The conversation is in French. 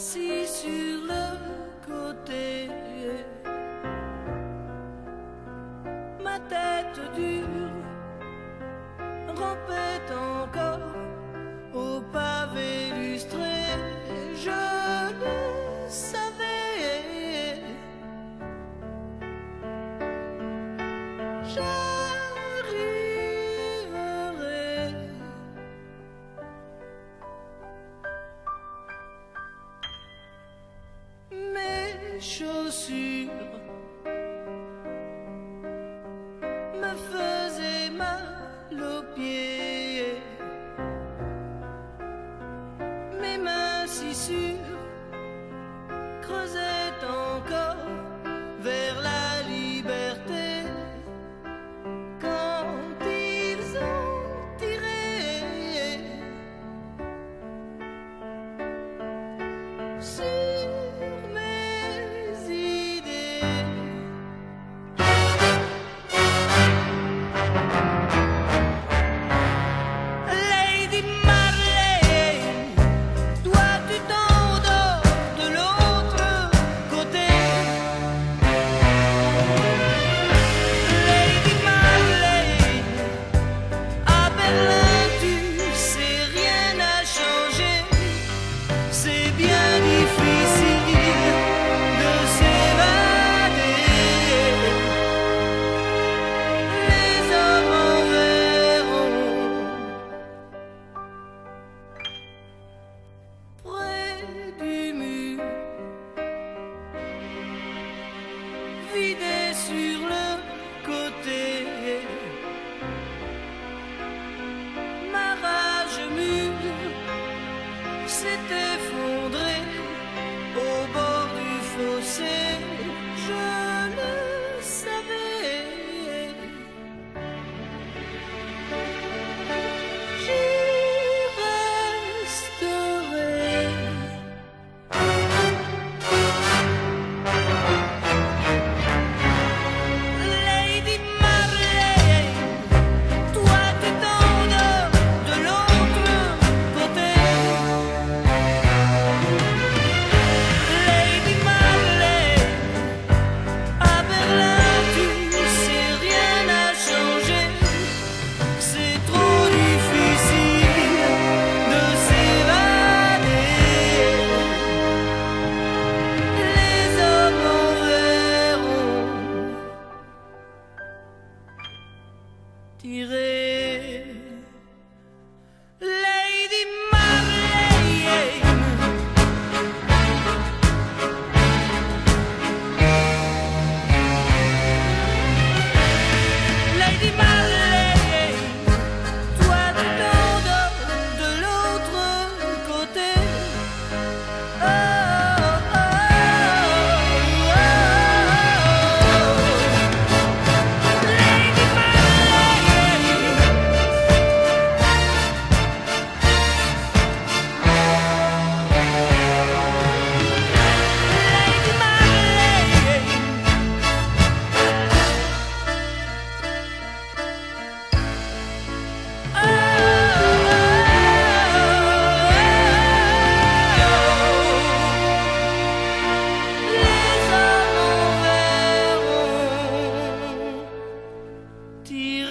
assis sur le côté. Ma tête dure rampait encore au pavé lustré. Je le savais. J'arriverai. Chaussures me faisaient mal aux pieds. Mes mains si sûres creusaient encore vers la liberté. Quand ils ont tiré sentir